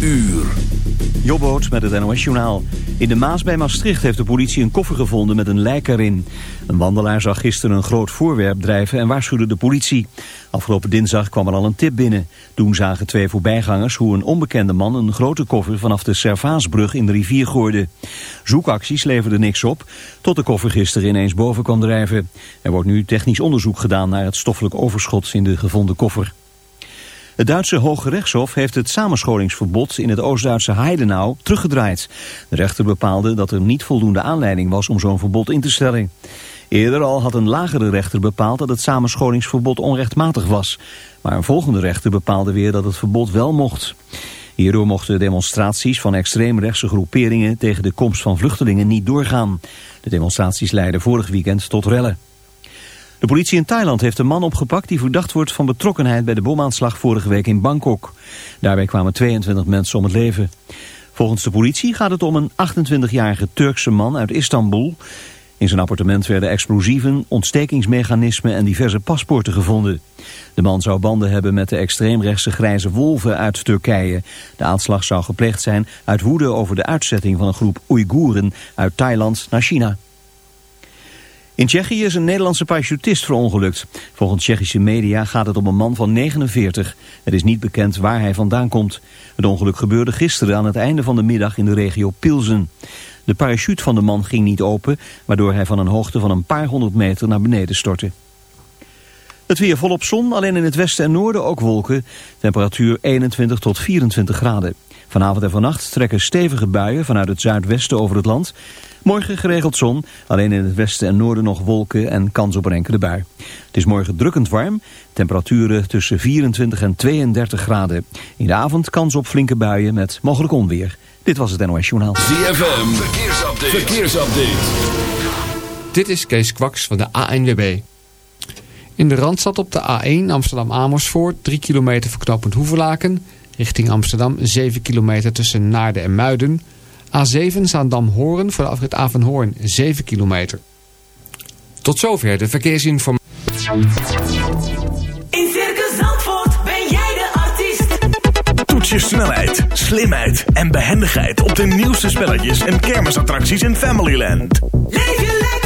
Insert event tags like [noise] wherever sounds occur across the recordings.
uur. Jobboot met het NOS-journaal. In de Maas bij Maastricht heeft de politie een koffer gevonden met een lijk erin. Een wandelaar zag gisteren een groot voorwerp drijven en waarschuwde de politie. Afgelopen dinsdag kwam er al een tip binnen. Toen zagen twee voorbijgangers hoe een onbekende man een grote koffer vanaf de Servaasbrug in de rivier gooide. Zoekacties leverden niks op, tot de koffer gisteren ineens boven kwam drijven. Er wordt nu technisch onderzoek gedaan naar het stoffelijk overschot in de gevonden koffer. Het Duitse Hoge Rechtshof heeft het samenscholingsverbod in het Oost-Duitse Heidenau teruggedraaid. De rechter bepaalde dat er niet voldoende aanleiding was om zo'n verbod in te stellen. Eerder al had een lagere rechter bepaald dat het samenscholingsverbod onrechtmatig was. Maar een volgende rechter bepaalde weer dat het verbod wel mocht. Hierdoor mochten demonstraties van extreemrechtse groeperingen tegen de komst van vluchtelingen niet doorgaan. De demonstraties leidden vorig weekend tot rellen. De politie in Thailand heeft een man opgepakt die verdacht wordt van betrokkenheid bij de bomaanslag vorige week in Bangkok. Daarbij kwamen 22 mensen om het leven. Volgens de politie gaat het om een 28-jarige Turkse man uit Istanbul. In zijn appartement werden explosieven, ontstekingsmechanismen en diverse paspoorten gevonden. De man zou banden hebben met de extreemrechtse grijze wolven uit Turkije. De aanslag zou gepleegd zijn uit woede over de uitzetting van een groep Oeigoeren uit Thailand naar China. In Tsjechië is een Nederlandse parachutist verongelukt. Volgens Tsjechische media gaat het om een man van 49. Het is niet bekend waar hij vandaan komt. Het ongeluk gebeurde gisteren aan het einde van de middag in de regio Pilsen. De parachute van de man ging niet open, waardoor hij van een hoogte van een paar honderd meter naar beneden stortte. Het weer volop zon, alleen in het westen en noorden ook wolken. Temperatuur 21 tot 24 graden. Vanavond en vannacht trekken stevige buien vanuit het zuidwesten over het land. Morgen geregeld zon, alleen in het westen en noorden nog wolken en kans op een enkele bui. Het is morgen drukkend warm, temperaturen tussen 24 en 32 graden. In de avond kans op flinke buien met mogelijk onweer. Dit was het NOS Journaal. ZFM, verkeersupdate. verkeersupdate. Dit is Kees Kwaks van de ANWB. In de Randstad op de A1 Amsterdam-Amersfoort, 3 kilometer verknopend Hoevelaken... Richting Amsterdam 7 kilometer tussen Naarden en Muiden. A7 Zaandam-Horen voor de afrit Avenhoorn 7 kilometer. Tot zover de verkeersinformatie. In Circus Zandvoort ben jij de artiest. Toets je snelheid, slimheid en behendigheid op de nieuwste spelletjes en kermisattracties in Familyland. Leef je lekker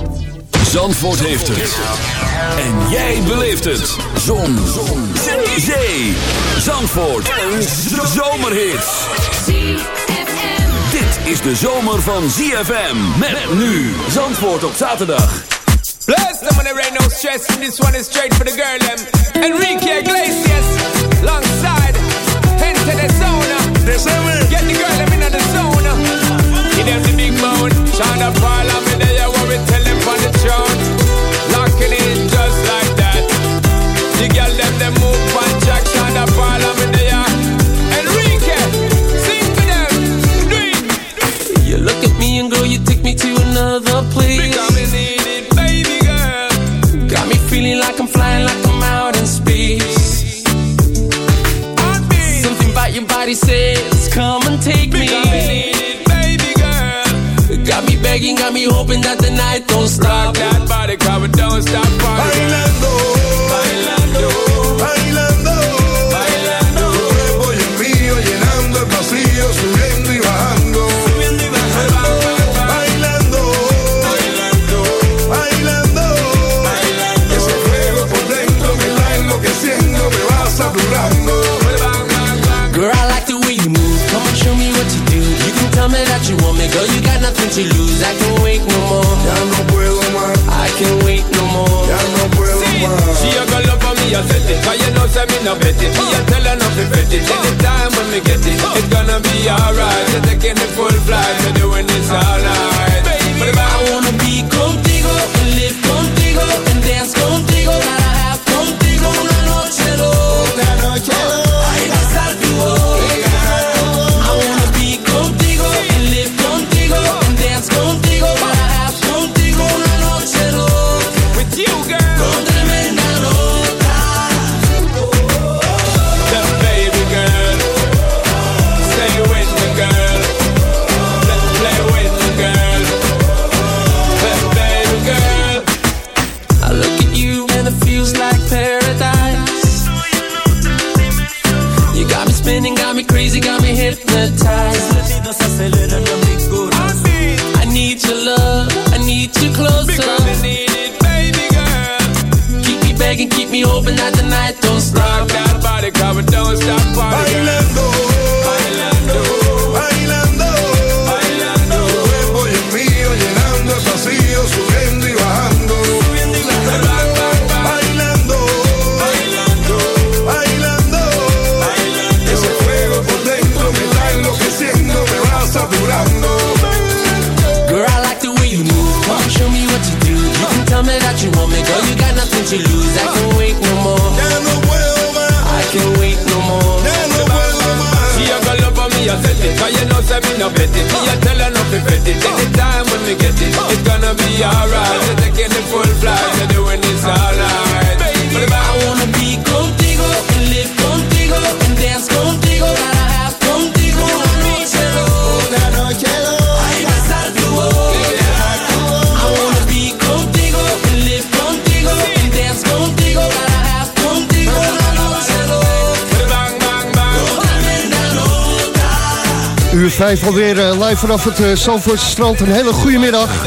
Zandvoort heeft het. En jij beleeft het. Zon. Zon. Zee. Zandvoort. Een zomerhit. Dit is de zomer van ZFM. Met nu Zandvoort op zaterdag. Bless them when there ain't no stress. This one is straight for the girl, them. Enrique Iglesias, 5 alweer eh, live vanaf het uh, Zandvoortse strand. Een hele goede middag.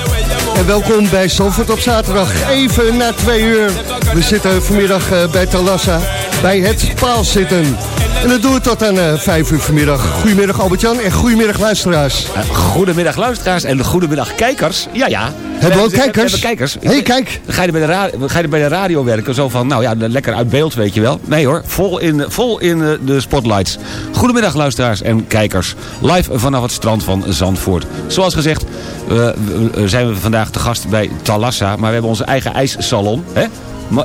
En welkom bij Zandvoort op zaterdag. Even na twee uur. We zitten vanmiddag eh, bij Talassa. Bij het paal zitten. En dat doen we tot aan 5 uur vanmiddag. Goedemiddag Albert-Jan en goedemiddag luisteraars. Eh, Goedemiddag luisteraars en goedemiddag kijkers. Ja, ja. Hebben we ook kijkers? hebben kijkers. Hé, hey, kijk. Ga je, bij de ra- ga je bij de radio werken? Zo van, nou ja, lekker uit beeld, weet je wel. Nee hoor, vol in, vol in eh, de spotlights. Goedemiddag luisteraars en kijkers. Live vanaf het strand van Zandvoort. Zoals gezegd eh, we- zijn we vandaag te gast bij Talassa. Maar we hebben onze eigen ijssalon. Hè?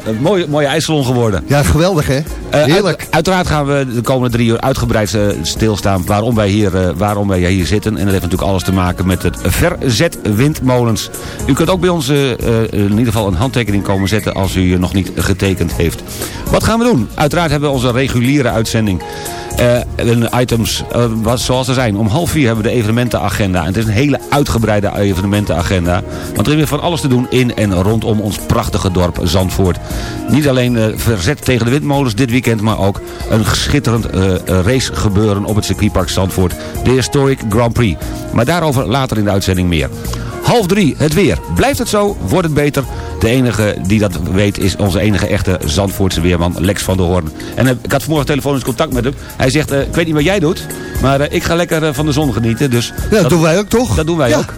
Een mooie, mooie ijssalon geworden. Ja, geweldig hè? Eh, Heerlijk. uit- uiteraard gaan we de komende drie uur uitgebreid eh, stilstaan waarom wij, hier, eh, waarom wij hier zitten. En dat heeft natuurlijk alles te maken met het verzet windmolens. U kunt ook bij ons eh, eh, in ieder geval een handtekening komen zetten als u nog niet getekend heeft. Wat gaan we doen? Uiteraard hebben we onze reguliere uitzending. En items eh, wat, zoals er zijn. Om half vier hebben we de evenementenagenda. En het is een hele uitgebreide evenementenagenda. Want er is weer van alles te doen in en rondom ons prachtige dorp Zandvoort. Niet alleen eh, verzet tegen de windmolens dit weekend, maar ook een schitterend race gebeuren op het circuitpark Zandvoort. De Historic Grand Prix. Maar daarover later in de uitzending meer. Half drie, het weer. Blijft het zo? Wordt het beter? De enige die dat weet is onze enige echte Zandvoortse weerman Lex van der Hoorn. En eh, ik had vanmorgen telefonisch contact met hem. Hij zegt, eh, ik weet niet wat jij doet, maar eh, ik ga lekker van de zon genieten. Dus Ja, dat doen wij ook toch? dat doen wij Ja. ook.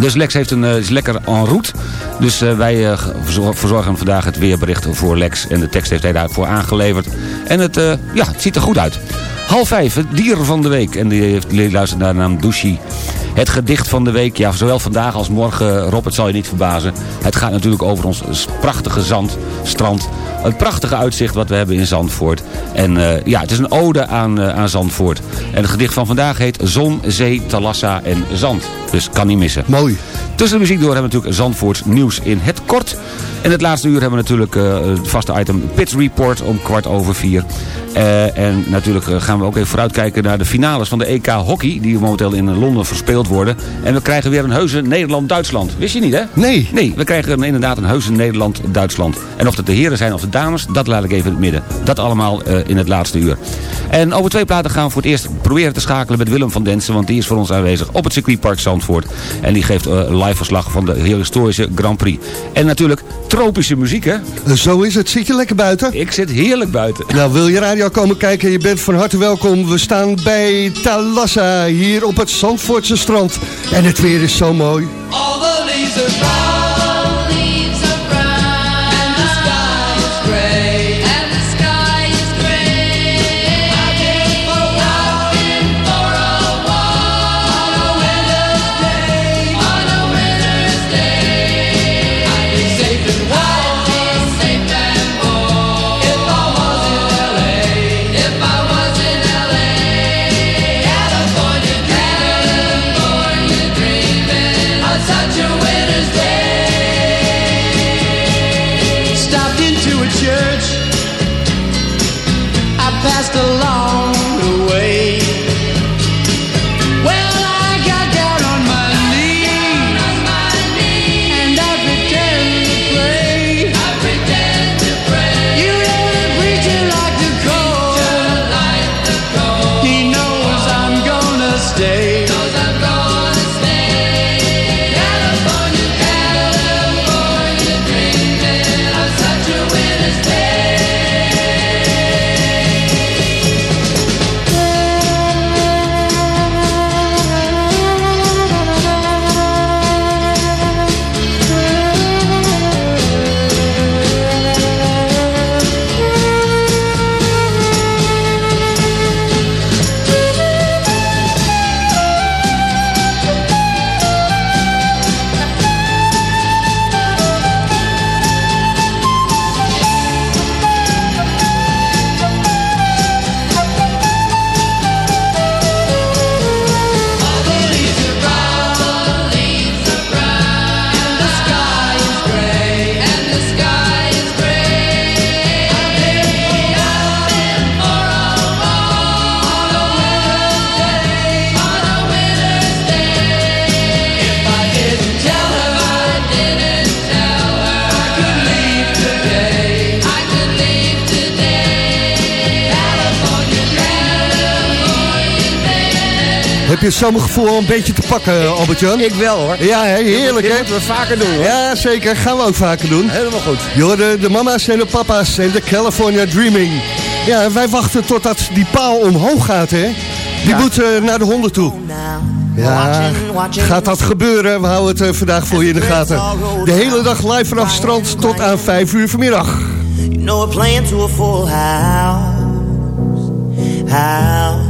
Dus Lex heeft een, is lekker en route. Dus wij verzor- verzorgen vandaag het weerbericht voor Lex. En de tekst heeft hij daarvoor aangeleverd. En het, ja, het ziet er goed uit. Half vijf, het dier van de week. En die heeft luistert naar de naam Douchy. Het gedicht van de week, ja, zowel vandaag als morgen, Rob, het zal je niet verbazen. Het gaat natuurlijk over ons prachtige zand, strand. Het prachtige uitzicht wat we hebben in Zandvoort. En eh, ja, het is een ode aan, eh, aan Zandvoort. En het gedicht van vandaag heet Zon, Zee, Talassa en Zand. Dus kan niet missen. Mooi. Tussen de muziek door hebben we natuurlijk Zandvoorts nieuws in het kort. En het laatste uur hebben we natuurlijk eh, het vaste item Pits Report om kwart over vier. Eh, en natuurlijk eh, gaan we ook even vooruitkijken naar de finales van de EK Hockey... die momenteel in Londen verspeeld worden. En we krijgen weer een heuse Nederland-Duitsland. Wist je niet, hè? Nee. Nee, we krijgen inderdaad een heuse Nederland-Duitsland. En of dat de heren zijn of de dames, dat laat ik even in het midden. Dat allemaal in het laatste uur. En over twee platen gaan we voor het eerst proberen te schakelen met Willem van Densen... want die is voor ons aanwezig op het circuitpark Zandvoort. En die geeft live verslag van de historische Grand Prix. En natuurlijk tropische muziek, hè? Zo is het. Zit je lekker buiten? Ik zit heerlijk buiten. Nou, wil je radio komen kijken? Je bent van harte welkom. We staan bij Talassa hier op het Zandvoortse strand. En het weer is zo mooi. All the zomergevoel al een beetje te pakken, Albert-Jan? Ik wel hoor. Ja, hè, heerlijk hè? moeten we vaker doen hoor. Ja, zeker. Gaan we ook vaker doen. Helemaal goed. Je de mama's en de papa's en de California Dreaming. Ja, wij wachten totdat die paal omhoog gaat, hè? Die moet eh, naar de honden toe. Ja, gaat dat gebeuren? We houden het eh, vandaag voor je in de gaten. De hele dag live vanaf het strand tot aan 5 uur vanmiddag. You know we're playing to a full house, house.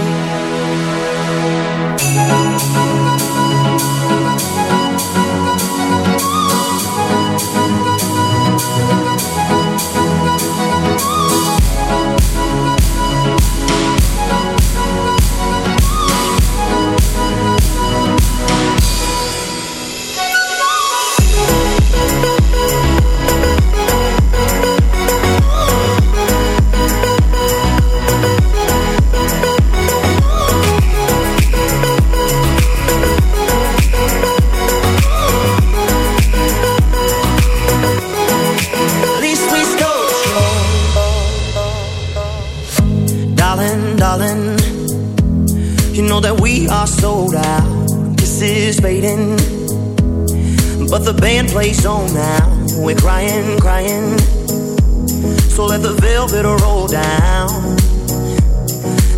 Velvet roll down,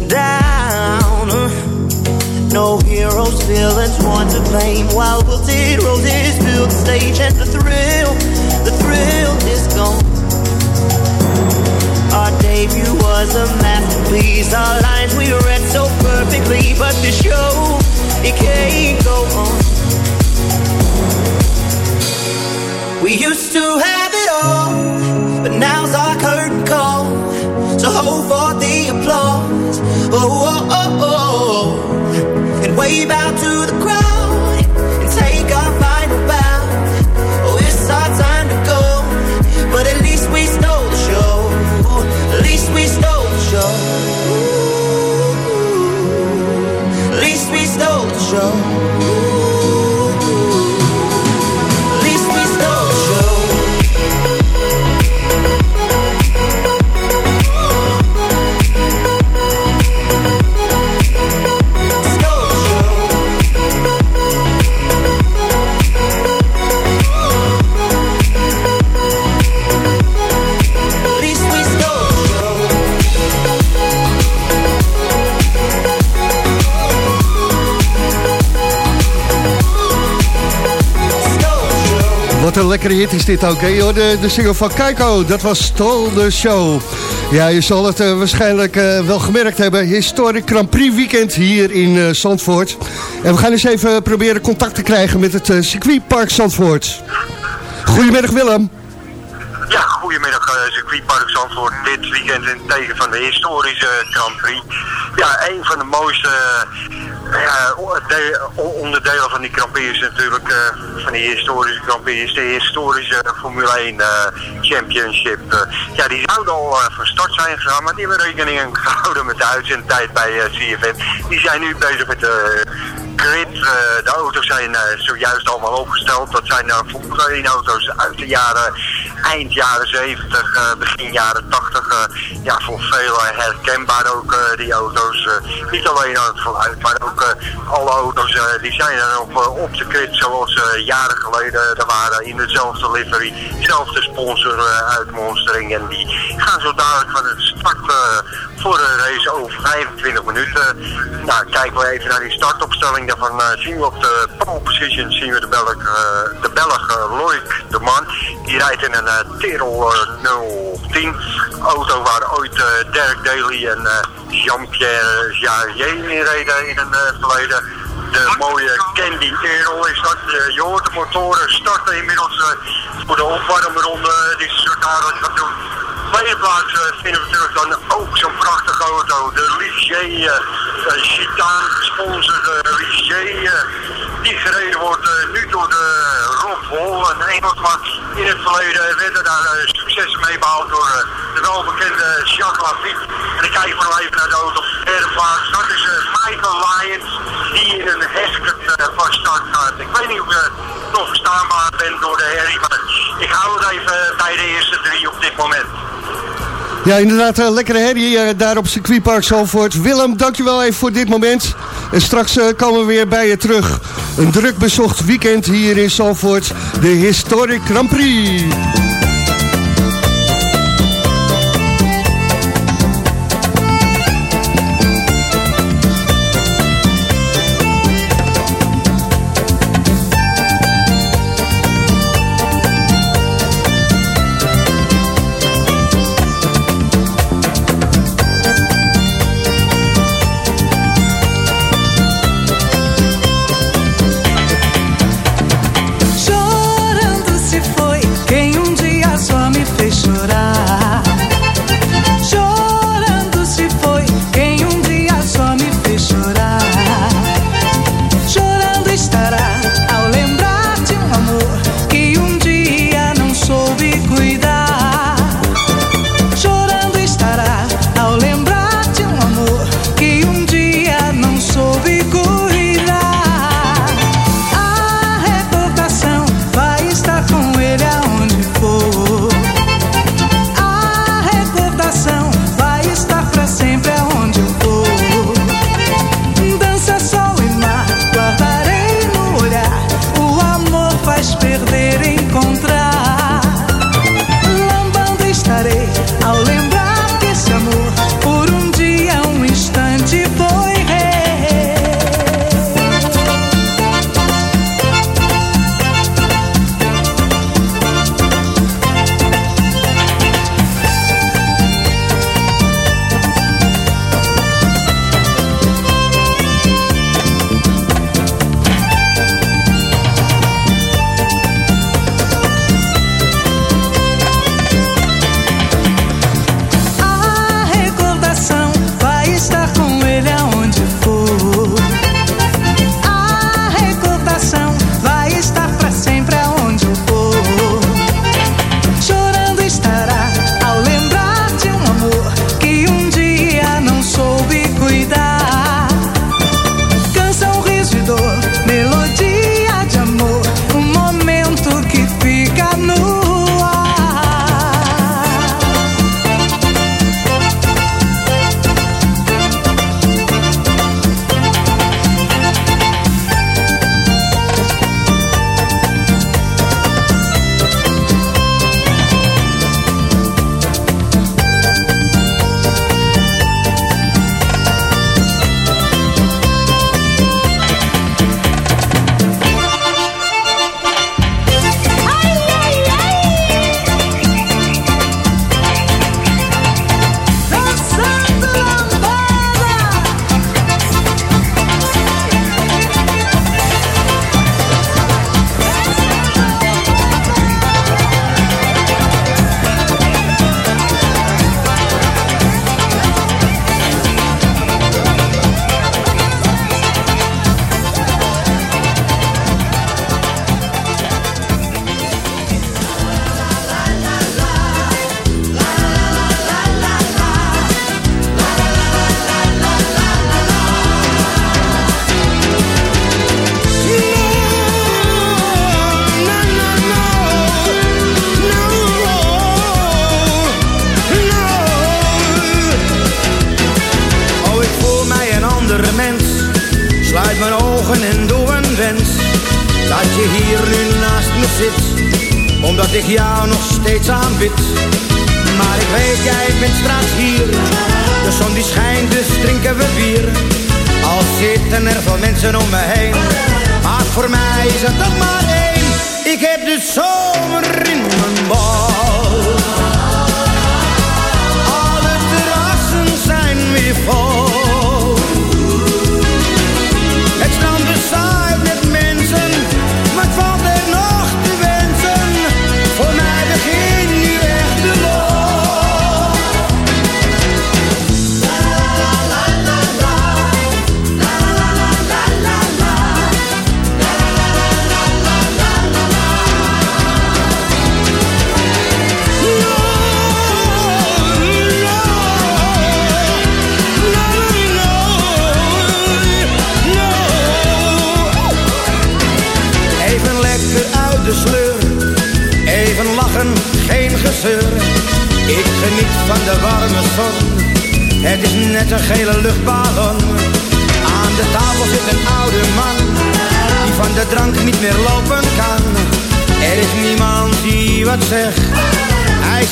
down. No heroes, villains, one to blame. While wilted roses fill the stage, and the thrill, the thrill is gone. Our debut was a masterpiece. Our lines we read so perfectly, but the show it can't go on. We used to have it all, but now's our. So hold for the applause. Oh, oh, oh, oh. And wave out lekkere hit is dit ook, De, de single van Keiko, dat was Stol de Show. Ja, je zal het eh, waarschijnlijk eh, wel gemerkt hebben. Historic Grand Prix weekend hier in eh, Zandvoort. En we gaan eens even proberen contact te krijgen met het circuitpark Zandvoort. Goedemiddag Willem. Ja, goedemiddag uh, circuitpark Zandvoort. Dit weekend in het teken van de historische Grand Prix. Ja, een van de mooiste onderdelen van die Grand is natuurlijk, van die historische is de historische Formule 1 eh, Championship. Eh, ja, die zouden al eh, van start zijn gegaan, maar die hebben rekening gehouden met de uitzendtijd bij CFM. Die zijn nu bezig met de grid. De auto's zijn zojuist allemaal opgesteld. Dat zijn Formule 1 auto's uit de jaren, eind jaren 70, eh, begin jaren 80. eh, ja, voor velen herkenbaar ook eh, die auto's. niet alleen aan het geluid, maar ook alle auto's die zijn er op, op de grid zoals jaren geleden er waren. In dezelfde livery, dezelfde sponsor uitmonstering. En die gaan zo dadelijk van het start eh, voor de race over 25 minuten. Nou, kijken we even naar die startopstelling. Daarvan eh, zien we op de pole position zien we de Belg, eh, de Belg Loic de Man. Die rijdt in een eh, 010 auto waar ooit Dirk Daly en Jean-Pierre Jarier in reden in een eh, verleden. De mooie Candy Earl is dat. Eh, je hoort de motoren starten inmiddels eh, voor de opwarmronde die ze zo dadelijk gaan doen tweede plaats eh, vinden we natuurlijk dan ook zo'n prachtige auto. De Ligier uh, Gitaan gesponsorde Ligier. Eh, die gereden wordt eh, nu door de Rob Hol, een Engelsman. In het verleden werden daar eh, successen mee behaald door eh, de welbekende Jacques Lafitte. En dan kijken we nog even naar de auto op de. Dat is eh, Michael Lyons, die in een hesket van start gaat. Ik weet niet of je nog verstaanbaar bent door de herrie, maar ik hou het even bij de eerste drie op dit moment. Ja, inderdaad, een lekkere herrie eh, daar op circuitpark Zalvoort. Willem, dankjewel even voor dit moment. En straks eh, komen we weer bij je terug. Een druk bezocht weekend hier in Zalvoort. De Historic Grand Prix.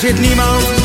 Zit niemand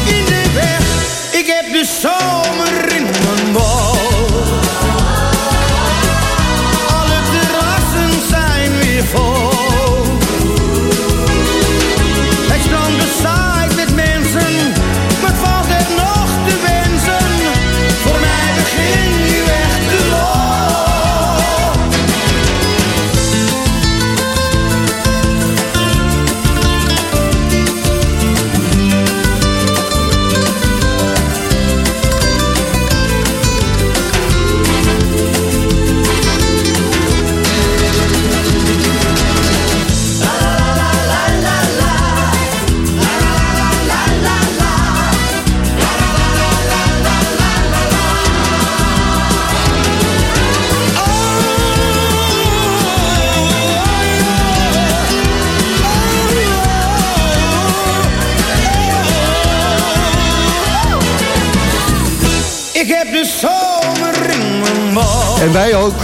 wij ook.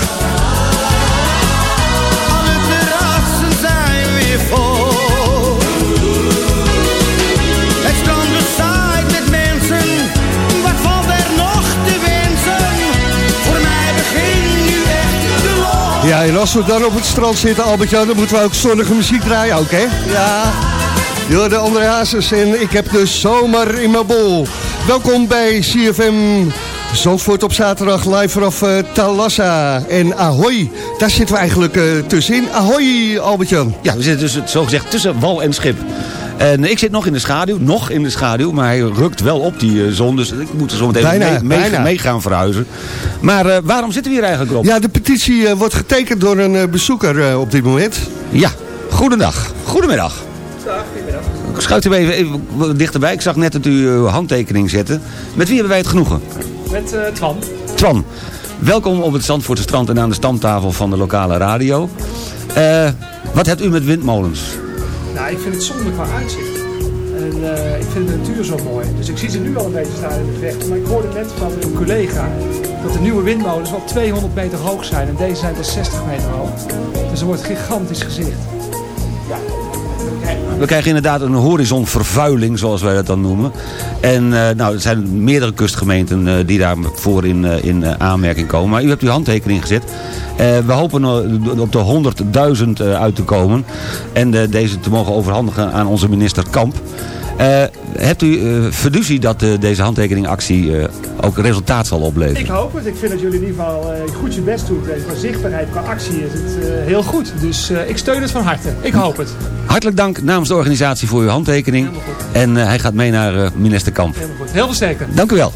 Alle terrassen zijn weer vol. Het strand bezaaid met mensen. Wat valt er nog te wensen? Voor mij begin nu echt de lol. Ja, en als we dan op het strand zitten, Albert-Jan, dan moeten we ook zonnige muziek draaien ook, hè? Ja. De André Hazes en ik heb de zomer in mijn bol. Welkom bij CFM Zandvoort op zaterdag live vanaf eh, Talassa. En Ahoy, daar zitten we eigenlijk eh, tussenin. Ahoy, Albert-Jan. Ja, we zitten dus zogezegd tussen wal en schip. En ik zit nog in de schaduw, nog in de schaduw, maar hij rukt wel op die eh, zon. Dus ik moet er zo meteen Bijna, mee, mee, bijna. mee gaan verhuizen. Maar waarom zitten we hier eigenlijk op? Ja, de petitie wordt getekend door een bezoeker op dit moment. Ja, goedendag. Goedemiddag. Ik schuif u even, even dichterbij. Ik zag net dat u uw handtekening zette. Met wie hebben wij het genoegen? Met eh, Twan. Twan, welkom op het Zandvoortse strand en aan de stamtafel van de lokale radio. Eh, wat hebt u met windmolens? Nou, ik vind het zonde qua uitzicht. En eh, ik vind de natuur zo mooi. Dus ik zie ze nu al een beetje staan in het vechten. Maar ik hoorde net van een collega dat de nieuwe windmolens wel 200 meter hoog zijn. En deze zijn dus 60 meter hoog. Dus er wordt gigantisch gezicht. We krijgen inderdaad een horizonvervuiling, zoals wij dat dan noemen. En eh, nou, er zijn meerdere kustgemeenten eh, die daarvoor in, eh, in aanmerking komen. Maar u hebt uw handtekening gezet. We hopen op de 100.000 eh, uit te komen. En deze te mogen overhandigen aan onze minister Kamp. Eh, hebt u eh fiducie dat eh, deze handtekeningactie eh, ook resultaat zal opleveren? Ik hoop het. Ik vind dat jullie in ieder geval eh, goed je best doen. En Qua zichtbaarheid, qua actie is het eh, heel goed. Dus eh, ik steun het van harte. Ik hoop het. Hartelijk dank namens de organisatie voor uw handtekening. En eh, hij gaat mee naar eh, minister Kamp. Helemaal goed. Heel veel sterkte. Dank u wel.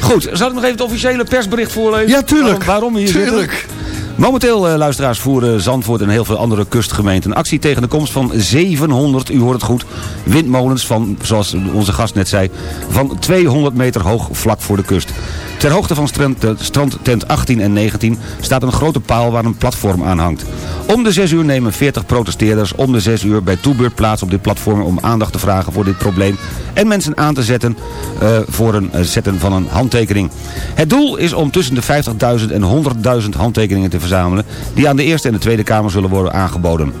Goed, zal ik nog even het officiële persbericht voorlezen? Ja, tuurlijk. Waarom, hier Tuurlijk. zitten? Momenteel, eh, luisteraars, voeren Zandvoort en heel veel andere kustgemeenten actie tegen de komst van 700, u hoort het goed, windmolens van, zoals onze gast net zei, van 200 meter hoog vlak voor de kust. Ter hoogte van strand, eh, strandtent 18 en 19 staat een grote paal waar een platform aan hangt. Om de 6 uur nemen 40 protesteerders om de 6 uur bij toebeurt plaats op dit platform om aandacht te vragen voor dit probleem en mensen aan te zetten eh, voor een eh, zetten van een handtekening. Het doel is om tussen de 50.000 en 100.000 handtekeningen te verzamelen die aan de Eerste en de Tweede Kamer zullen worden aangeboden.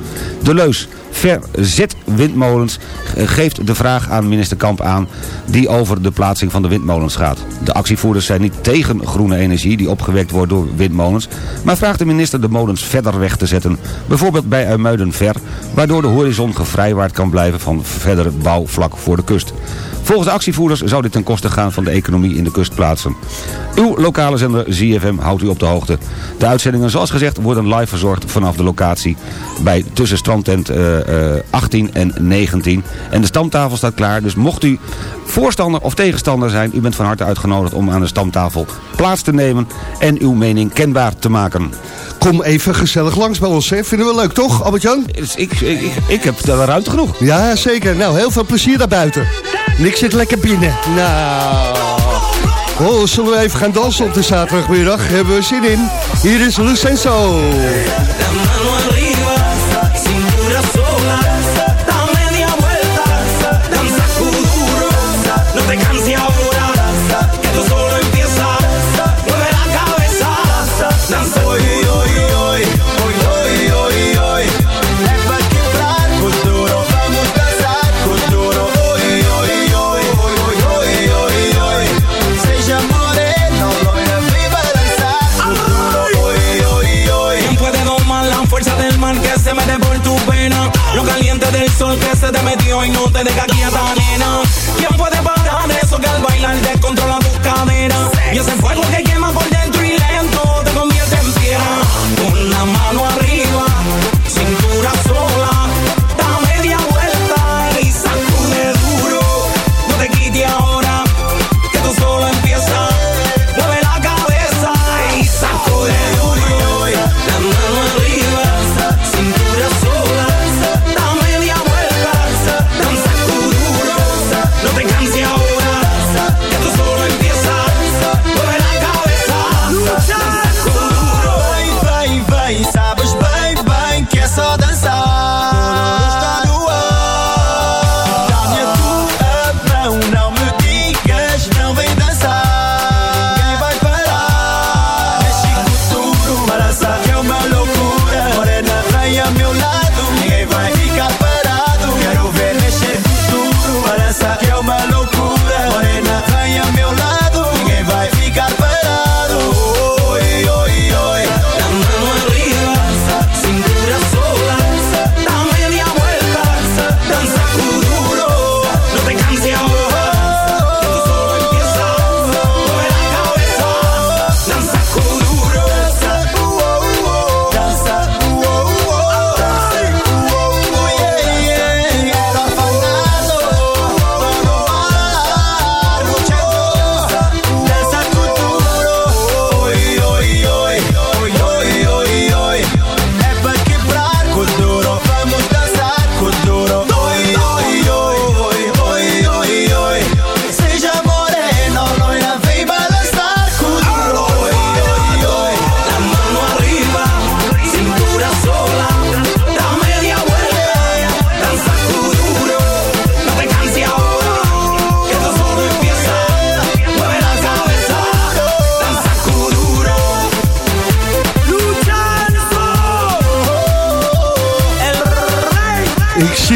De leus Verzet windmolens geeft de vraag aan minister Kamp aan die over de plaatsing van de windmolens gaat. De actievoerders zijn niet tegen groene energie die opgewekt wordt door windmolens, maar vraagt de minister de molens verder weg te zetten, bijvoorbeeld bij Uimuiden ver, waardoor de horizon gevrijwaard kan blijven van verdere bouw vlak voor de kust. Volgens de actievoerders zou dit ten koste gaan van de economie in de kustplaatsen. Uw lokale zender ZFM houdt u op de hoogte. De uitzendingen zoals gezegd worden live verzorgd vanaf de locatie bij tussen strandtent eh, eh, 18 en 19. En de stamtafel staat klaar, dus mocht u voorstander of tegenstander zijn... u bent van harte uitgenodigd om aan de stamtafel plaats te nemen en uw mening kenbaar te maken. Kom even gezellig langs bij ons, hè? Vinden we leuk, toch, Albert-Jan? Ik, ik, ik, ik heb daar ruimte genoeg. Ja, zeker. Nou, heel veel plezier daarbuiten. En ik zit lekker binnen. Nou... Oh, zullen we even gaan dansen op de zaterdagmiddag? Hebben we zin in? Hier is Lucenzo. Del sol que se te metió y no te deja quieta, nena. ¿Quién puede parar eso que al bailar descontrola tus caderas? Y ese fuego que quema por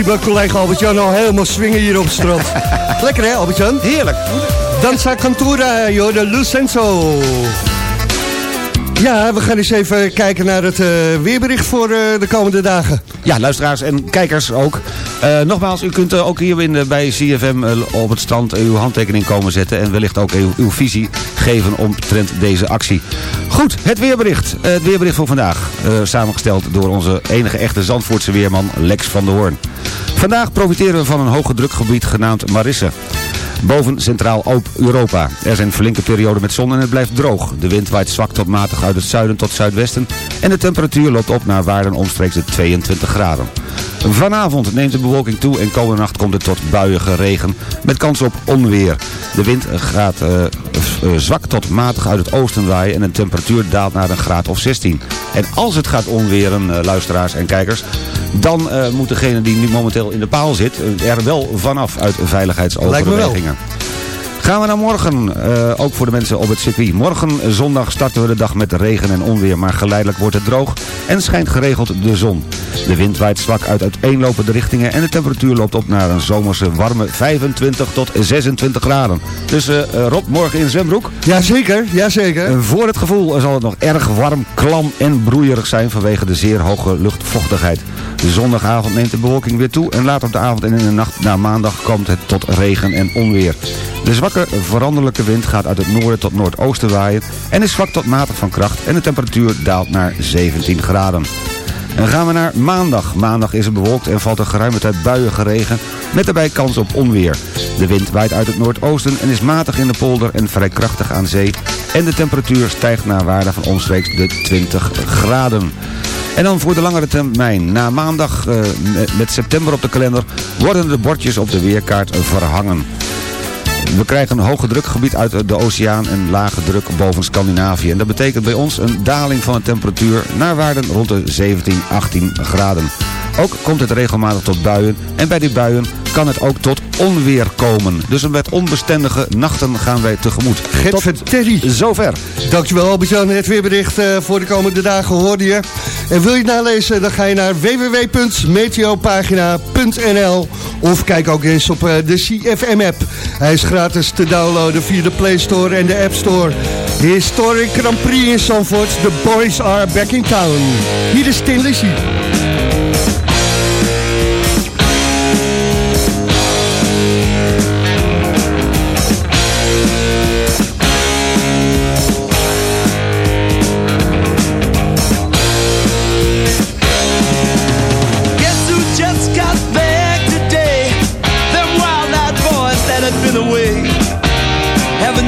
Mijn collega Albert-Jan al helemaal swingen hier op het strand. [laughs] Lekker hè, Albert-Jan? Heerlijk. Danza Cantura, joh, de Lucenzo. Ja, we gaan eens even kijken naar het eh, weerbericht voor eh, de komende dagen. Ja, luisteraars en kijkers ook. Eh, nogmaals, u kunt ook hier in, bij CFM op het strand eh, uw handtekening komen zetten... en wellicht ook uw, uw visie geven omtrent deze actie. Goed, het weerbericht. Eh, het weerbericht voor vandaag. eh, samengesteld door onze enige echte Zandvoortse weerman Lex van der Hoorn. Vandaag profiteren we van een hoge drukgebied genaamd Marisse. Boven Centraal-Europa. Er zijn flinke perioden met zon en het blijft droog. De wind waait zwak tot matig uit het zuiden tot zuidwesten. En de temperatuur loopt op naar waarden omstreeks de 22 graden. Vanavond neemt de bewolking toe en komende nacht komt het tot buiige regen met kans op onweer. De wind gaat eh, eh, zwak tot matig uit het oosten waaien en de temperatuur daalt naar een graad of 16. En als het gaat onweren, eh, luisteraars en kijkers, dan eh, moet degene die nu momenteel in de paal zit er wel vanaf uit veiligheidsoverwegingen. Gaan we naar morgen, eh, ook voor de mensen op het circuit. Morgen zondag starten we de dag met regen en onweer, maar geleidelijk wordt het droog en schijnt geregeld de zon. De wind waait zwak uit uiteenlopende richtingen en de temperatuur loopt op naar een zomerse warme 25 tot 26 graden. Dus eh, eh, Rob, morgen in zwembroek? Jazeker, jazeker. En voor het gevoel zal het nog erg warm, klam en broeierig zijn vanwege de zeer hoge luchtvochtigheid. Zondagavond neemt de bewolking weer toe en later op de avond en in de nacht naar maandag komt het tot regen en onweer. De zwakke veranderlijke wind gaat uit het noorden tot noordoosten waaien en is zwak tot matig van kracht en de temperatuur daalt naar 17 graden. En gaan we naar maandag. Maandag is het bewolkt en valt er geruime tijd buiige regen met daarbij kans op onweer. De wind waait uit het noordoosten en is matig in de polder en vrij krachtig aan zee. En de temperatuur stijgt naar waarde van omstreeks de 20 graden. En dan voor de langere termijn. Na maandag eh, met- met september op de kalender worden de bordjes op de weerkaart verhangen. We krijgen een hoge drukgebied uit de oceaan en lage druk boven Scandinavië. En dat betekent bij ons een daling van de temperatuur naar waarden rond de 17, 18 graden. Ook komt het regelmatig tot buien en bij die buien kan het ook tot onweer komen. Dus met onbestendige nachten gaan wij tegemoet. Get Terry. Zover. Dankjewel Albert-Jan. Het weerbericht eh, voor de komende dagen hoorde je. En wil je het nalezen, dan ga je naar www.meteopagina.nl of kijk ook eens op eh, de CFM-app. Hij is gratis te downloaden via de Play Store en de App Store. Historic Grand Prix in Zandvoort. The boys are back in town. Hier is Tin Lizzy.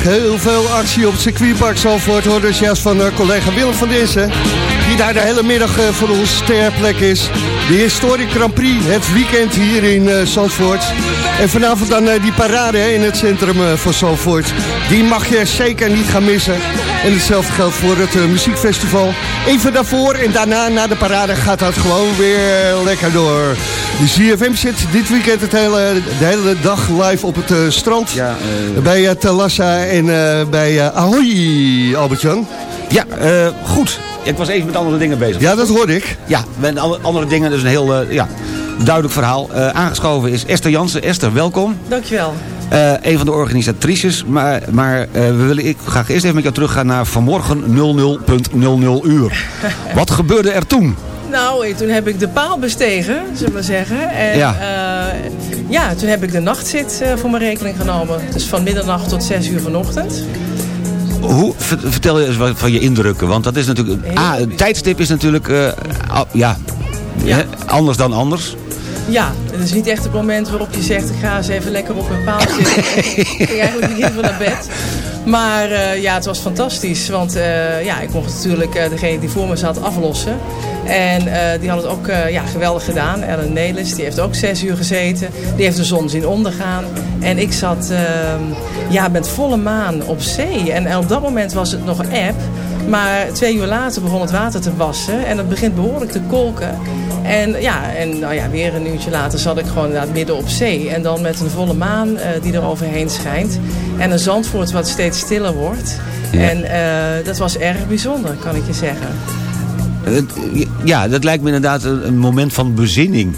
Heel veel actie op het circuitpark Zalvoort. Hoor dus juist van eh, collega Willem van Dessen. Die daar de hele middag eh, voor ons ter plek is. De historic Grand Prix, het weekend hier in eh, Zandvoort. En vanavond dan die parade in het centrum van Zandvoort. Die mag je zeker niet gaan missen. En hetzelfde geldt voor het muziekfestival. Even daarvoor en daarna, na de parade, gaat dat gewoon weer lekker door. De ZFM zit dit weekend het hele, de hele dag live op het eh, strand. Ja, Bij uh, Talassa en eh, bij eh, Ahoy, Albert-Jan. Ja, eh, goed. Ik was even met andere dingen bezig. Ja, dat hoorde ik. Ja, met andere dingen. Dus een heel eh, ja, duidelijk verhaal. Eh, aangeschoven is Esther Jansen. Esther, welkom. Dankjewel. Eh een van de organisatrices. Maar, maar eh, we willen, ik ga eerst even met jou teruggaan naar vanmorgen 00.00 uur. [laughs] Wat gebeurde er toen? Nou, eh, toen heb ik de paal bestegen, zullen we maar zeggen. En Ja. ja, ja toen heb ik de nachtzit eh, voor mijn rekening genomen. Dus van middernacht tot zes uur vanochtend. Hoe, ver- vertel je eens wat van je indrukken. Want dat is natuurlijk... Ah, het tijdstip is natuurlijk... eh, ja, hè, anders dan anders. Ja, het is niet echt het moment waarop je zegt... ik ga eens even lekker op mijn paal zitten. ik ging eigenlijk niet even naar bed. Maar eh, ja, het was fantastisch. Want eh, ja, ik mocht natuurlijk eh, degene die voor me zat aflossen. En die had het ook ja, geweldig gedaan. Ellen Nelis, die heeft ook zes uur gezeten. Die heeft de zon zien ondergaan. En ik zat eh, ja, met volle maan op zee. En, op dat moment was het nog app. Maar twee uur later begon het water te wassen. En het begint behoorlijk te kolken. En ja, en nou ja, weer een uurtje later zat ik gewoon inderdaad midden op zee. En dan met een volle maan die er overheen schijnt. En een zandvoort wat steeds stiller wordt. Ja. En eh, dat was erg bijzonder, kan ik je zeggen. Ja, dat lijkt me inderdaad een, moment van bezinning.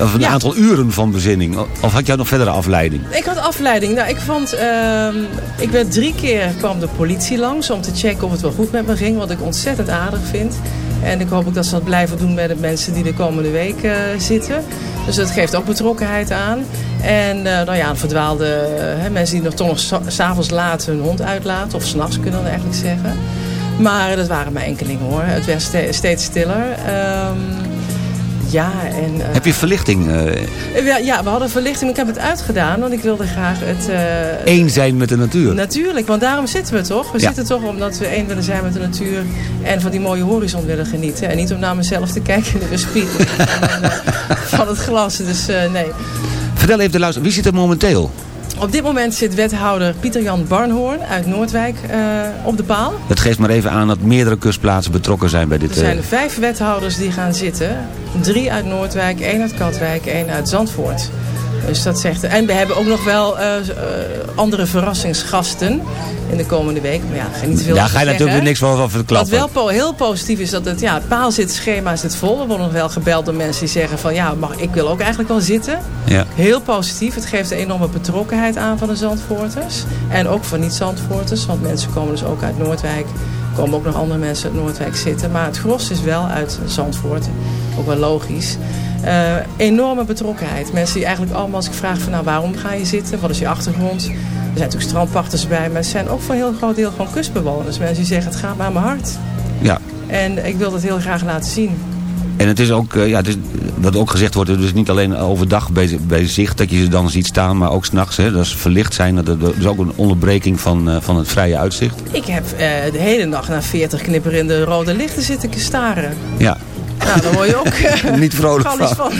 Of een Ja. aantal uren van bezinning. Of had jij nog verdere afleiding? Ik had afleiding. Nou, ik vond, ehm, ik werd drie keer kwam de politie langs om te checken of het wel goed met me ging. Wat ik ontzettend aardig vind. En ik hoop ook dat ze dat blijven doen met de mensen die de komende week eh, zitten. Dus dat geeft ook betrokkenheid aan. En eh, nou ja, verdwaalde eh, hè, mensen die nog toch nog s- s'avonds laat hun hond uitlaten. Of s'nachts kunnen we eigenlijk zeggen. Maar dat waren maar enkelingen hoor. Het werd ste- steeds stiller. Ehm, ja, en... eh, Heb je verlichting? ja, ja, we hadden verlichting. Ik heb het uitgedaan, want ik wilde graag het... eh, één zijn met de natuur? Natuurlijk, want daarom zitten we toch? We Ja. zitten toch omdat we één willen zijn met de natuur en van die mooie horizon willen genieten. En niet om naar mezelf te [laughs] kijken in de weerspiegel van, van het glas. Dus nee. Vertel even de luister, wie zit er momenteel? Op dit moment zit wethouder Pieter-Jan Barnhoorn uit Noordwijk eh, op de paal. Dat geeft maar even aan dat meerdere kustplaatsen betrokken zijn bij dit... Er zijn eh, vijf wethouders die gaan zitten. Drie uit Noordwijk, één uit Katwijk, één uit Zandvoort. Dus dat zegt... En we hebben ook nog wel eh, eh, andere verrassingsgasten in de komende week. Maar ja, ga niet te veel Daar ga je zeggen. natuurlijk niks van van Wat verklappen. wel heel positief is dat het ja, het paalzitschema zit vol. Er worden nog wel gebeld door mensen die zeggen van ja, mag, ik wil ook eigenlijk wel zitten. Ja. Heel positief. Het geeft een enorme betrokkenheid aan van de Zandvoorters. En ook van niet-Zandvoorters. Want mensen komen dus ook uit Noordwijk. Er komen ook nog andere mensen uit Noordwijk zitten. Maar het gros is wel uit Zandvoort. Ook wel logisch. Eh, enorme betrokkenheid. Mensen die eigenlijk allemaal, als ik vraag van nou waarom ga je zitten? Wat is je achtergrond? Er zijn natuurlijk strandpachters bij. Maar er zijn ook voor een heel groot deel gewoon kustbewoners. Mensen die zeggen het gaat me aan mijn hart. Ja. En ik wil dat heel graag laten zien. En het is ook, eh, ja, het is, wat ook gezegd wordt, het is niet alleen overdag bij, bij zicht dat je ze dan ziet staan, maar ook s'nachts. Dat is verlicht zijn, dat dat is ook een onderbreking van, eh, van het vrije uitzicht. Ik heb eh, de hele nacht naar 40 knipperende rode lichten zitten staren. Ja, Nou, daar word je ook [laughs] Niet vrolijk van. van.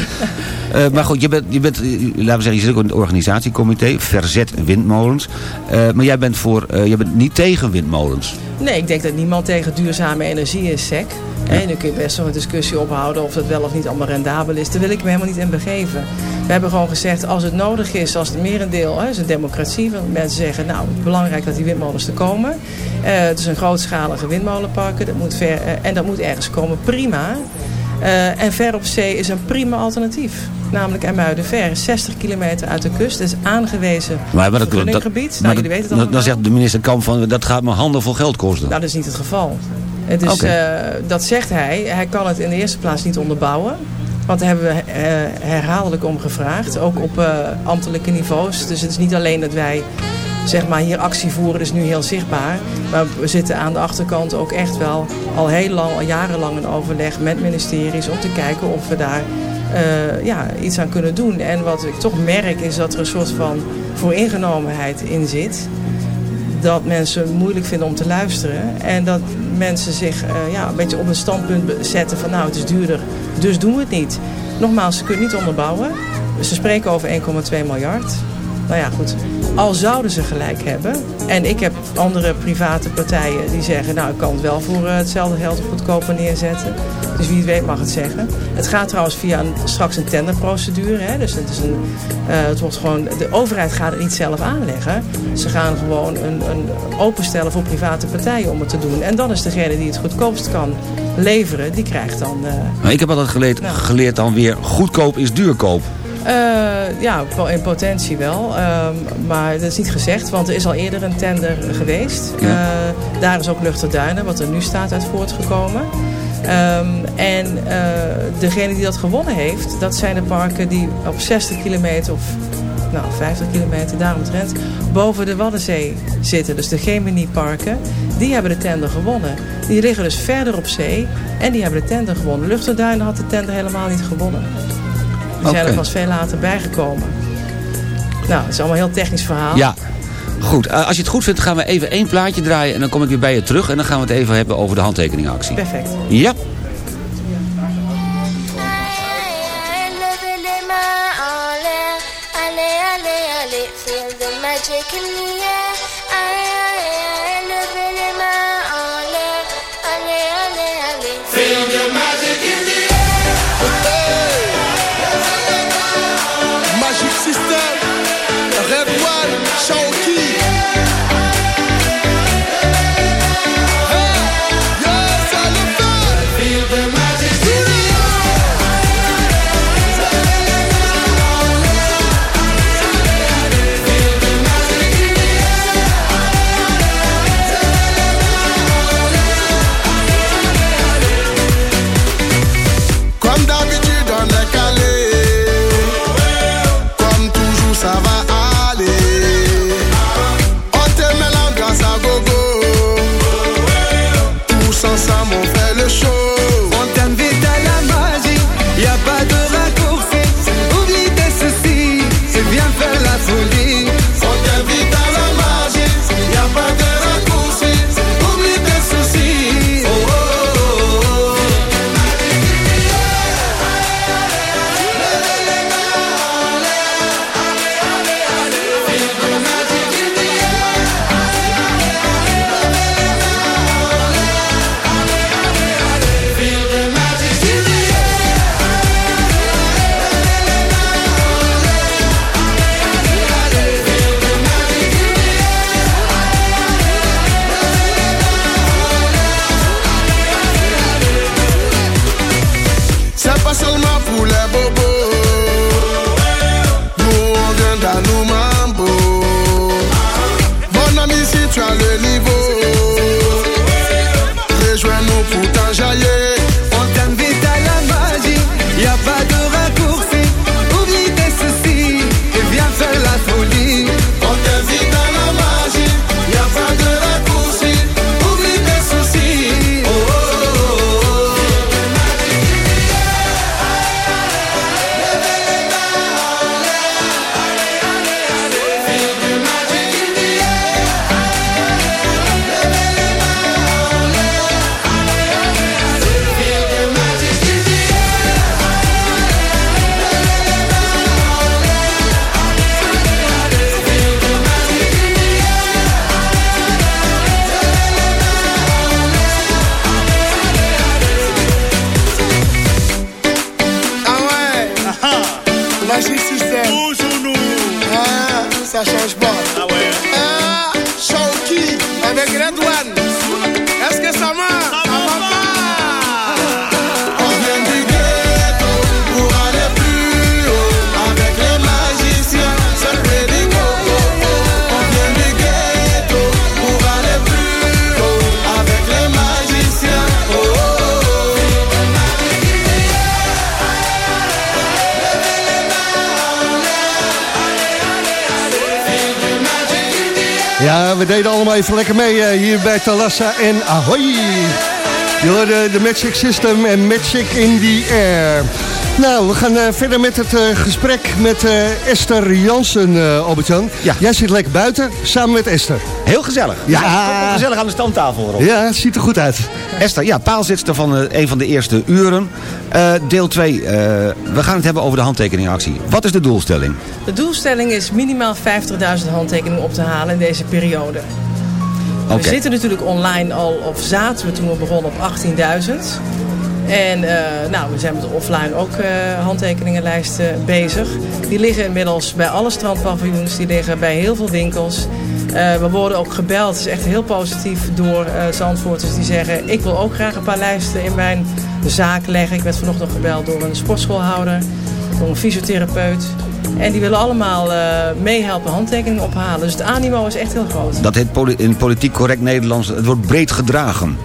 Eh, maar goed, je bent, je bent, eh, laten we zeggen, je zit ook in het organisatiecomité, Verzet Windmolens. Eh, maar jij bent, voor, eh, jij bent niet tegen windmolens. Nee, ik denk dat niemand tegen duurzame energie is sec. En dan kun je best nog een discussie ophouden of dat wel of niet allemaal rendabel is. Daar wil ik me helemaal niet in begeven. We hebben gewoon gezegd, als het nodig is, als het merendeel, hè, is een democratie. Want mensen zeggen, nou, het is belangrijk dat die windmolens er komen. Het is een grootschalige windmolenparken dat moet ver, en dat moet ergens komen, prima. Eh, en ver op zee is een prima alternatief. Namelijk IJmuiden-Ver, 60 kilometer uit de kust. Dat is aangewezen Maar, maar dat, maar Nou, dat- jullie weten het dan, zegt de minister Kamp van, dat gaat me handen vol geld kosten. nou, dat is niet het geval. Het is, eh, dat zegt hij. Hij kan het in de eerste plaats niet onderbouwen. Want daar hebben we eh, herhaaldelijk om gevraagd. Ook op ambtelijke niveaus. Dus het is niet alleen dat wij zeg maar, hier actie voeren. Is nu heel zichtbaar. Maar we zitten aan de achterkant ook echt wel al heel lang, al jarenlang in overleg met ministeries. Om te kijken of we daar eh, ja, iets aan kunnen doen. En wat ik toch merk is dat er een soort van vooringenomenheid in zit dat mensen moeilijk vinden om te luisteren. En dat mensen zich eh, ja, een beetje op een standpunt zetten van nou het is duurder, dus doen we het niet. Nogmaals, ze kunnen niet onderbouwen. Ze spreken over 1,2 miljard. Nou ja, goed. Al zouden ze gelijk hebben. En ik heb andere private partijen die zeggen... nou, ik kan het wel voor eh, hetzelfde geld goedkoper neerzetten. Dus wie het weet mag het zeggen. Het gaat trouwens via een, straks een tenderprocedure. Hè? Dus het, is een, eh, het wordt gewoon, de overheid gaat het niet zelf aanleggen. Ze gaan gewoon een, een openstellen voor private partijen om het te doen. En dan is degene die het goedkoopst kan leveren... die krijgt dan... eh, Maar ik heb altijd geleerd, geleerd dan weer, goedkoop is duurkoop. Eh, ja, in potentie wel. Ehm, maar dat is niet gezegd, want er is al eerder een tender geweest. Eh, daar is ook Luchterduinen, wat er nu staat, uit voortgekomen. Ehm, en eh, degene die dat gewonnen heeft, dat zijn de parken die op 60 kilometer of nou, 50 kilometer daaromtrent boven de Waddenzee zitten. Dus de Gemini-parken, die hebben de tender gewonnen. Die liggen dus verder op zee en die hebben de tender gewonnen. Luchterduinen had de tender helemaal niet gewonnen. Die zijn Oké. er pas veel later bijgekomen. Nou, het is allemaal een heel technisch verhaal. Ja. Goed, eh, als je het goed vindt gaan we even één plaatje draaien en dan kom ik weer bij je terug. En dan gaan we het even hebben over de handtekeningactie. Perfect. Ja. Levez les mains en l'air, allez, allez, allez, feel the magic in the air. One, Shawty. Tu as le niveau, we deden allemaal even lekker mee eh, hier bij Talassa en Ahoy. Je hoorde de Magic System en Magic in the Air. Nou, we gaan eh, verder met het eh, gesprek met Esther Jansen, Albert-Jan. Ja. Jij zit lekker buiten, samen met Esther. Heel gezellig. Ja. Ja, gezellig aan de standtafel erop. Ja, ziet er goed uit. Esther, ja, paalzitster van eh, een van de eerste uren. Eh, deel 2, we gaan het hebben over de handtekeningactie. Wat is de doelstelling? De doelstelling is minimaal 50.000 handtekeningen op te halen in deze periode. Oké. We zitten natuurlijk online al, of zaten we toen we begonnen op 18.000. En eh, nou, we zijn met offline ook eh, handtekeningenlijsten bezig. Die liggen inmiddels bij alle strandpaviljoens, die liggen bij heel veel winkels. Eh, we worden ook gebeld, het is echt heel positief door eh Zandvoorters die zeggen... ik wil ook graag een paar lijsten in mijn zaak leggen. Ik werd vanochtend gebeld door een sportschoolhouder, door een fysiotherapeut. En die willen allemaal eh, meehelpen handtekeningen ophalen. Dus het animo is echt heel groot. Dat heet poli- in politiek correct Nederlands, het wordt breed gedragen.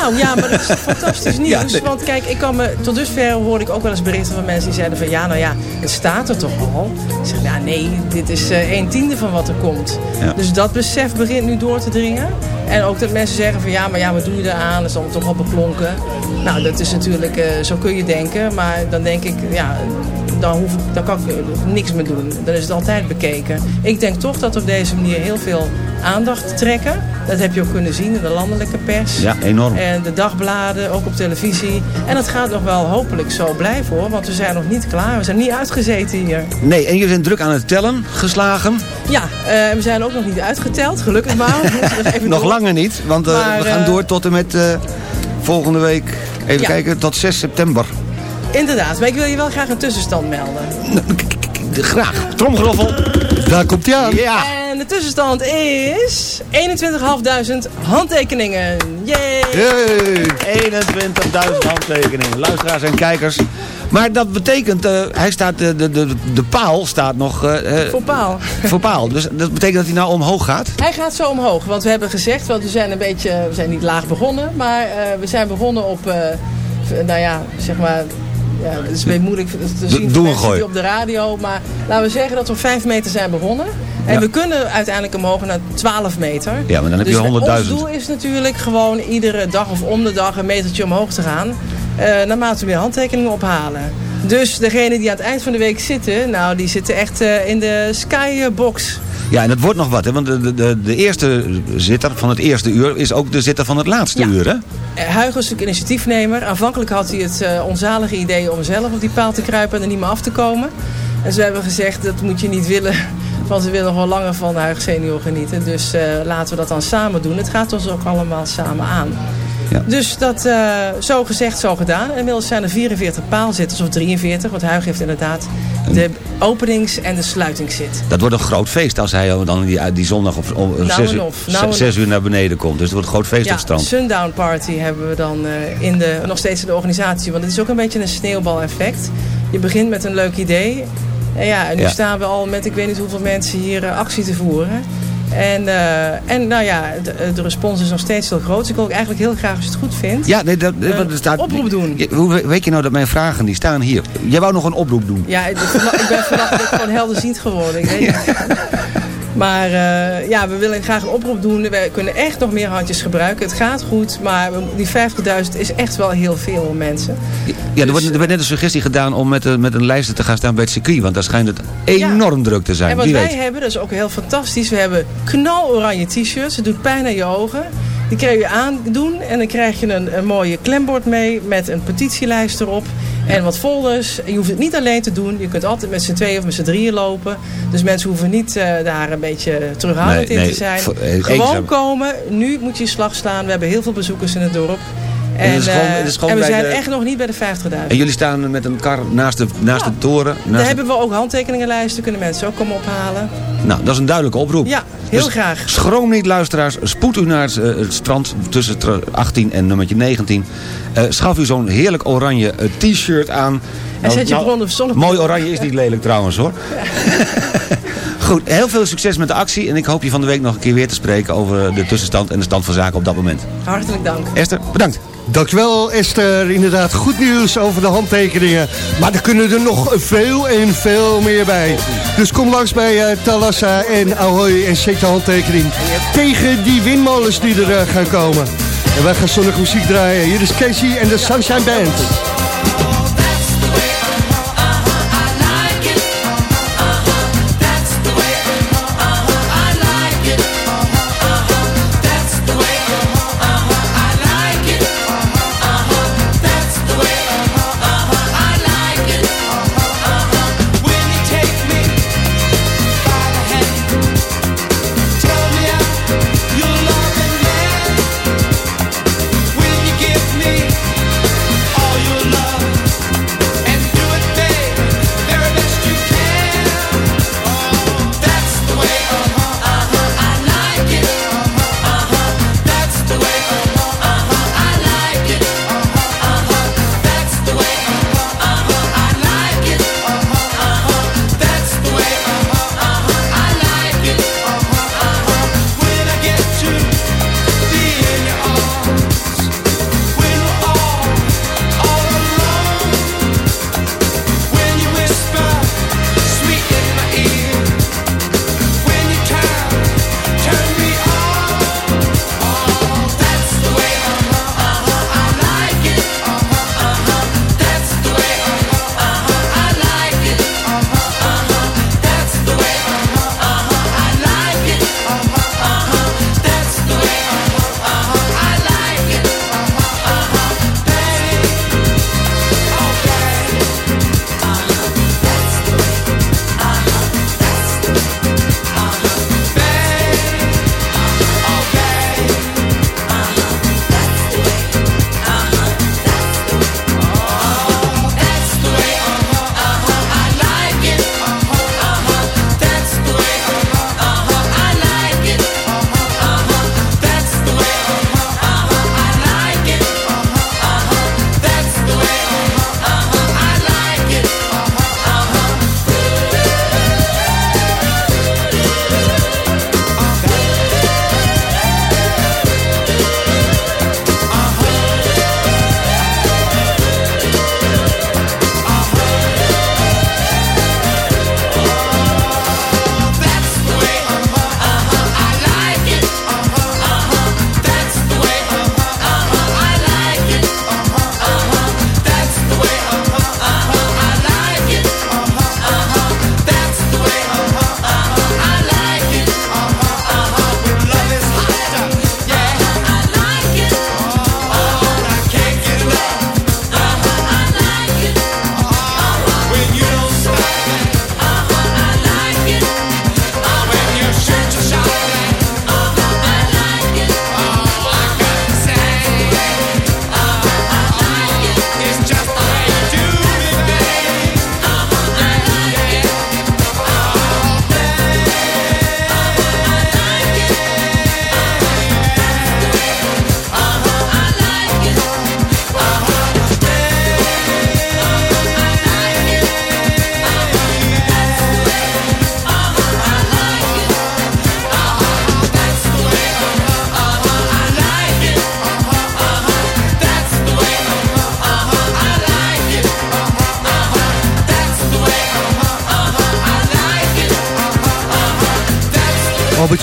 Nou ja, maar dat is [laughs] fantastisch nieuws. Ja, nee. Want kijk, ik kan me, tot dusver hoorde ik ook wel eens berichten van mensen die zeiden van ja, nou ja, het staat er toch al. Ik zeg, ja nee, dit is eh, een tiende van wat er komt. Ja. Dus dat besef begint nu door te dringen. En ook dat mensen zeggen van ja, maar ja, wat doe je eraan? Dat is allemaal toch al beklonken. Nou, dat is natuurlijk, eh, zo kun je denken. Maar dan denk ik, ja, dan, hoef ik, dan kan ik niks meer doen. Dan is het altijd bekeken. Ik denk toch dat we op deze manier heel veel aandacht trekken. Dat heb je ook kunnen zien in de landelijke pers. Ja, enorm. En de dagbladen, ook op televisie. En dat gaat nog wel hopelijk zo blijven hoor. Want we zijn nog niet klaar. We zijn niet uitgezeten hier. Nee, en jullie zijn druk aan het tellen, geslagen. Ja, eh, we zijn ook nog niet uitgeteld. Gelukkig maar. [laughs] Nog even Nog door. langer niet, want eh, Maar, we gaan eh, door tot en met volgende week. Even Ja. kijken, tot 6 september. Inderdaad, maar ik wil je wel graag een tussenstand melden. [laughs] Graag. Tromgeroffel. Daar komt hij aan. Ja. En de tussenstand is 21.500 handtekeningen. Yay! Hey. 21.000 handtekeningen, luisteraars en kijkers. Maar dat betekent, eh, hij staat, de, de, de, de paal staat nog eh, eh, Voor paal. voor paal. Dus dat betekent dat hij nou omhoog gaat? Hij gaat zo omhoog, want we hebben gezegd, want we zijn een beetje, we zijn niet laag begonnen, maar eh, we zijn begonnen op, eh, nou ja, zeg maar, ja, het is een beetje moeilijk te zien doe mensen die op de radio, maar laten we zeggen dat we op 5 meter zijn begonnen. En Ja. we kunnen uiteindelijk omhoog naar 12 meter. Ja, maar dan heb je dus 100.000. Ons doel is natuurlijk gewoon iedere dag of om de dag een metertje omhoog te gaan. eh naarmate we meer handtekeningen ophalen. Dus degenen die aan het eind van de week zitten, nou die zitten echt eh, in de skybox. Ja, en het wordt nog wat, hè? want de, de- de, de eerste zitter van het eerste uur is ook de zitter van het laatste Ja. uur, hè? Eh, Hugo is natuurlijk initiatiefnemer. Aanvankelijk had hij het eh, onzalige idee om zelf op die paal te kruipen en er niet meer af te komen. En ze hebben gezegd, dat moet je niet willen. [laughs] Want we willen gewoon langer van Huig senior genieten. Dus eh, laten we dat dan samen doen. Het gaat ons ook allemaal samen aan. Ja. Dus dat eh, zo gezegd, zo gedaan. Inmiddels zijn er 44 paalzitters, of 43. Want Huig heeft inderdaad de openings- en de sluitingszit. Dat wordt een groot feest als hij dan die, die zondag op, om Nou uur, nou naar beneden komt. Dus het wordt een groot feest op het strand. Sundown Party hebben we dan eh, in de, nog steeds in de organisatie. Want het is ook een beetje een sneeuwbaleffect. Je begint met een leuk idee. En ja, en nu Ja. staan we al met ik weet niet hoeveel mensen hier eh, actie te voeren. En, eh, en nou ja, de, de respons is nog steeds heel groot. Dus ik wil ook eigenlijk heel graag, als je het goed vindt, Ja, nee, dat, dat staat, oproep doen. Hoe we- weet je nou dat mijn vragen, die staan hier. Jij wou nog een oproep doen. Ja, ik, ben vannacht ook gewoon helderziend geworden. Ik weet het. Maar eh, ja, we willen graag een oproep doen. We kunnen echt nog meer handjes gebruiken. Het gaat goed, maar die 50.000 is echt wel heel veel mensen. Ja, er, wordt, er werd net een suggestie gedaan om met, een- met een lijst te gaan staan bij het circuit. Want daar schijnt het enorm druk te zijn. En wat Wie wij weet. hebben, dat is ook heel fantastisch. We hebben knaloranje t-shirts. Het doet pijn aan je ogen. Die kun je aandoen en dan krijg je een, een mooie klembord mee met een petitielijst erop. En wat folders. Je hoeft het niet alleen te doen. Je kunt altijd met z'n tweeën of met z'n drieën lopen. Dus mensen hoeven niet eh, daar een beetje terughoudend Nee, in nee, te zijn. eh, Gewoon komen. Nu moet je slag slaan. We hebben heel veel bezoekers in het dorp. En En, het is gewoon- eh, gewoon en we zijn de- echt nog niet bij de 50.000. En jullie staan met een kar naast de, naast de toren. Daar de- hebben we ook handtekeningenlijsten. Kunnen mensen ook komen ophalen. nou, dat is een duidelijke oproep. Ja, heel Dus graag. Schroom niet, luisteraars. Spoed u naar het, eh, het strand tussen tra- 18 en nummertje 19. Eh, schaf u zo'n heerlijk oranje t-shirt aan. En Nou, zet je nou, zonnebril. Mooi oranje is niet lelijk trouwens hoor. [laughs] Goed, heel veel succes met de actie. En ik hoop je van de week nog een keer weer te spreken over de tussenstand en de stand van zaken op dat moment. Hartelijk dank. Esther, bedankt. Dankjewel Esther, inderdaad goed nieuws over de handtekeningen. Maar er kunnen er nog veel en veel meer bij. Dus kom langs bij eh, Talassa en Ahoy en zet je handtekening tegen die windmolens die er eh, gaan komen. En wij gaan zonnige muziek draaien. Hier is Casey en de Sunshine Band.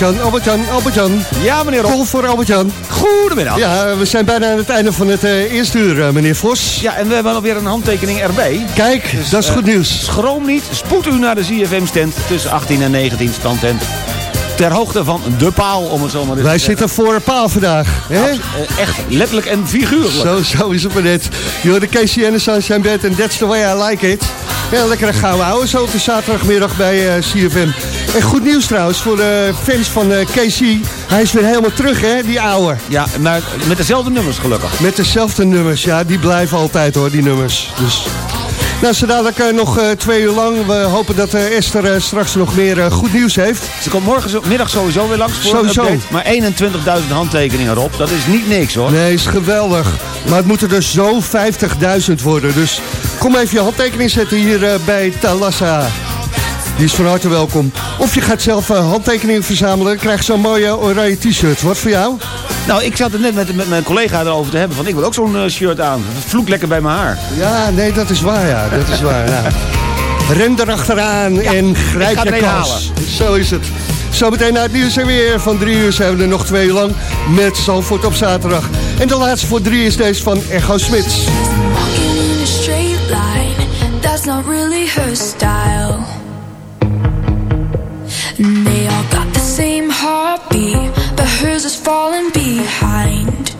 Albert-Jan, Albert-Jan, Albert-Jan. Ja, meneer Rob. Voor Albert-Jan. Goedemiddag. Ja, we zijn bijna aan het einde van het eh, eerste uur, eh, meneer Vos. Ja, en we hebben alweer een handtekening erbij. Kijk, Dus, dat is eh, goed nieuws. Schroom niet, spoed u naar de ZFM-stand tussen 18 en 19 standtent. Ter hoogte van de paal, om het zo maar eens Wij te zeggen. zitten voor een paal vandaag. Hè? Eh, Echt letterlijk en figuurlijk. Zo, zo is het maar net. Joh, de Casey de Sunshine Band en that's the way I like it. Ja, lekkere gouden ouwe zo op de zaterdagmiddag bij eh, CFM. En goed nieuws trouwens voor de fans van eh Casey. Hij is weer helemaal terug, hè, die ouwe. Ja, maar met dezelfde nummers gelukkig. Met dezelfde nummers, ja, die blijven altijd hoor, die nummers. Dus... Nou, zo dadelijk eh, nog eh, twee uur lang. We hopen dat eh, Esther straks nog meer goed nieuws heeft. Ze komt morgenmiddag sowieso weer langs voor Sowieso. een update. Maar 21.000 handtekeningen erop, dat is niet niks hoor. Nee, is geweldig. Maar het moeten er zo 50.000 worden. Dus kom even je handtekening zetten hier bij Talassa. Die is van harte welkom. Of je gaat zelf eh, handtekeningen verzamelen. Krijg je zo'n mooie oranje t-shirt. Wat voor jou? Nou, ik zat het net met, met mijn collega erover te hebben. Van, ik wil ook zo'n eh, shirt aan. Het vloekt lekker bij mijn haar. Ja, nee, dat is waar, ja. Dat is waar, ja. Ren erachteraan en grijp je kans. Zo is het. Zometeen na het nieuws en weer. Van drie uur zijn we er nog twee uur lang met Zalvoort op zaterdag. En de laatste voor drie is deze van Echo Smits. Walking in a straight line, that's not really her style. Heartbeat, but hers is falling behind.